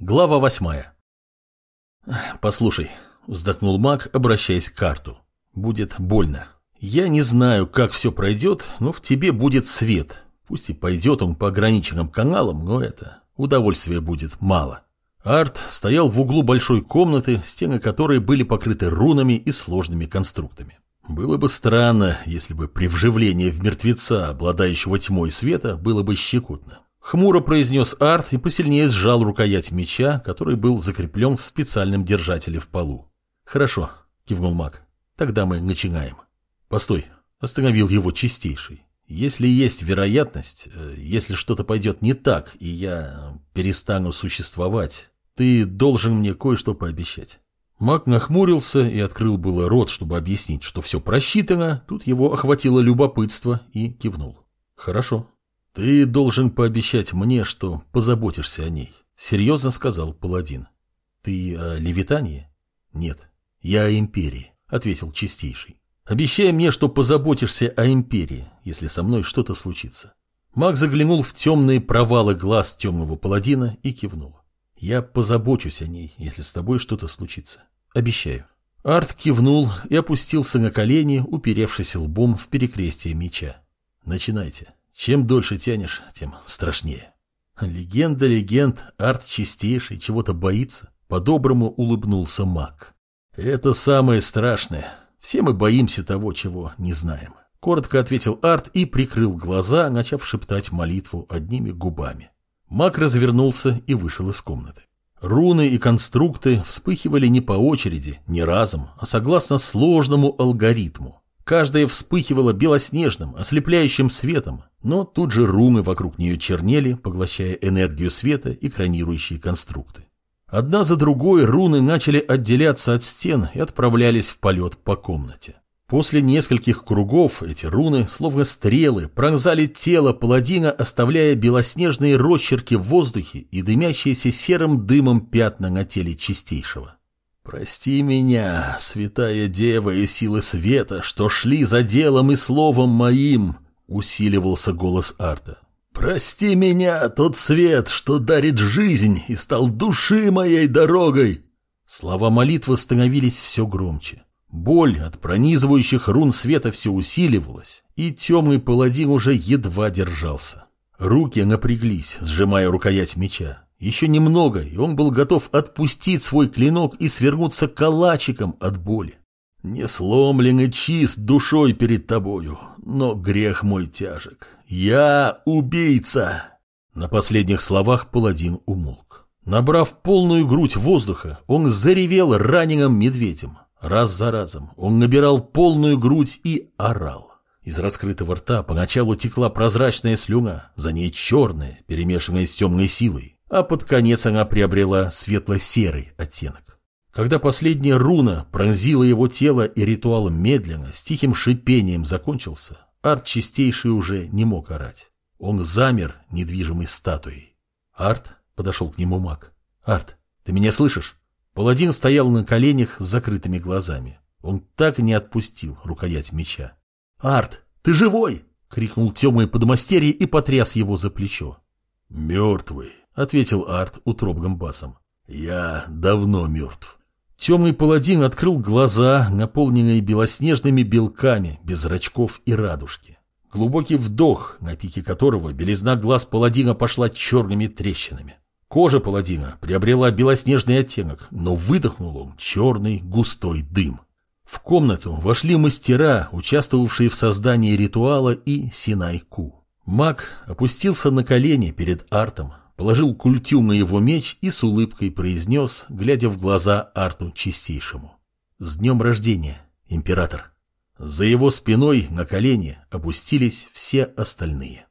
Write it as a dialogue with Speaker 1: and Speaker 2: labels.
Speaker 1: Глава восьмая. «Послушай», — вздохнул маг, обращаясь к карту. «Будет больно. Я не знаю, как все пройдет, но в тебе будет свет. Пусть и пойдет он по ограниченным каналам, но это удовольствия будет мало». Арт стоял в углу большой комнаты, стены которой были покрыты рунами и сложными конструктами. Было бы странно, если бы при вживлении в мертвеца, обладающего тьмой света, было бы щекотно. Хмуро произнес Арт и посильнее сжал рукоять меча, который был закреплен в специальном держателе в полу. «Хорошо», — кивнул маг. «Тогда мы начинаем». «Постой», — остановил его чистейший. «Если есть вероятность, э, если что-то пойдет не так, и я перестану существовать, ты должен мне кое-что пообещать». Маг нахмурился и открыл было рот, чтобы объяснить, что все просчитано, тут его охватило любопытство и кивнул. «Хорошо». «Ты должен пообещать мне, что позаботишься о ней», — серьезно сказал паладин. «Ты о Левитании?» «Нет, я о Империи», — ответил Чистейший. «Обещай мне, что позаботишься о Империи, если со мной что-то случится». Маг заглянул в темные провалы глаз темного паладина и кивнул. «Я позабочусь о ней, если с тобой что-то случится. Обещаю». Арт кивнул и опустился на колени, уперевшись лбом в перекрестие меча. «Начинайте». Чем дольше тянешь, тем страшнее. Легенда легенд, арт чистейший, чего-то боится. По-доброму улыбнулся маг. Это самое страшное. Все мы боимся того, чего не знаем. Коротко ответил Арт и прикрыл глаза, начав шептать молитву одними губами. Маг развернулся и вышел из комнаты. Руны и конструкты вспыхивали не по очереди, не разом, а согласно сложному алгоритму. Каждая вспыхивала белоснежным, ослепляющим светом, но тут же руны вокруг нее чернели, поглощая энергию света и кранирующие конструкты. Одна за другой руны начали отделяться от стен и отправлялись в полет по комнате. После нескольких кругов эти руны, словно стрелы, пронзали тело паладина, оставляя белоснежные росчерки в воздухе и дымящиеся серым дымом пятна на теле чистейшего. Прости меня, святая дева и силы света, что шли за делом и словом моим, усиливался голос Арта. Прости меня, тот свет, что дарит жизнь и стал души моей дорогой. Слова молитвы становились все громче. Боль от пронизывающих рун света все усиливалась, и темный паладин уже едва держался. Руки напряглись, сжимая рукоять меча. Еще немного, и он был готов отпустить свой клинок и свернуться калачиком от боли. Не сломлен и чист душой перед тобою, но грех мой тяжек. Я убийца!» На последних словах паладин умолк. Набрав полную грудь воздуха, он заревел раненым медведем. Раз за разом он набирал полную грудь и орал. Из раскрытого рта поначалу текла прозрачная слюна, за ней черная, перемешанная с темной силой а под конец она приобрела светло-серый оттенок. Когда последняя руна пронзила его тело и ритуал медленно, с тихим шипением закончился, Арт чистейший уже не мог орать. Он замер недвижимой статуей. Арт подошел к нему маг. «Арт, ты меня слышишь?» Паладин стоял на коленях с закрытыми глазами. Он так и не отпустил рукоять меча. «Арт, ты живой!» — крикнул темный подмастерье и потряс его за плечо. «Мертвый!» — ответил Арт утробным басом. «Я давно мертв». Темный паладин открыл глаза, наполненные белоснежными белками, без зрачков и радужки. Глубокий вдох, на пике которого белизна глаз паладина пошла черными трещинами. Кожа паладина приобрела белоснежный оттенок, но выдохнул он черный густой дым. В комнату вошли мастера, участвовавшие в создании ритуала, и Синайку. Маг опустился на колени перед Артом, положил культю на его меч и с улыбкой произнес, глядя в глаза Арту Чистейшему. «С днем рождения, император!» За его спиной на колени опустились все остальные.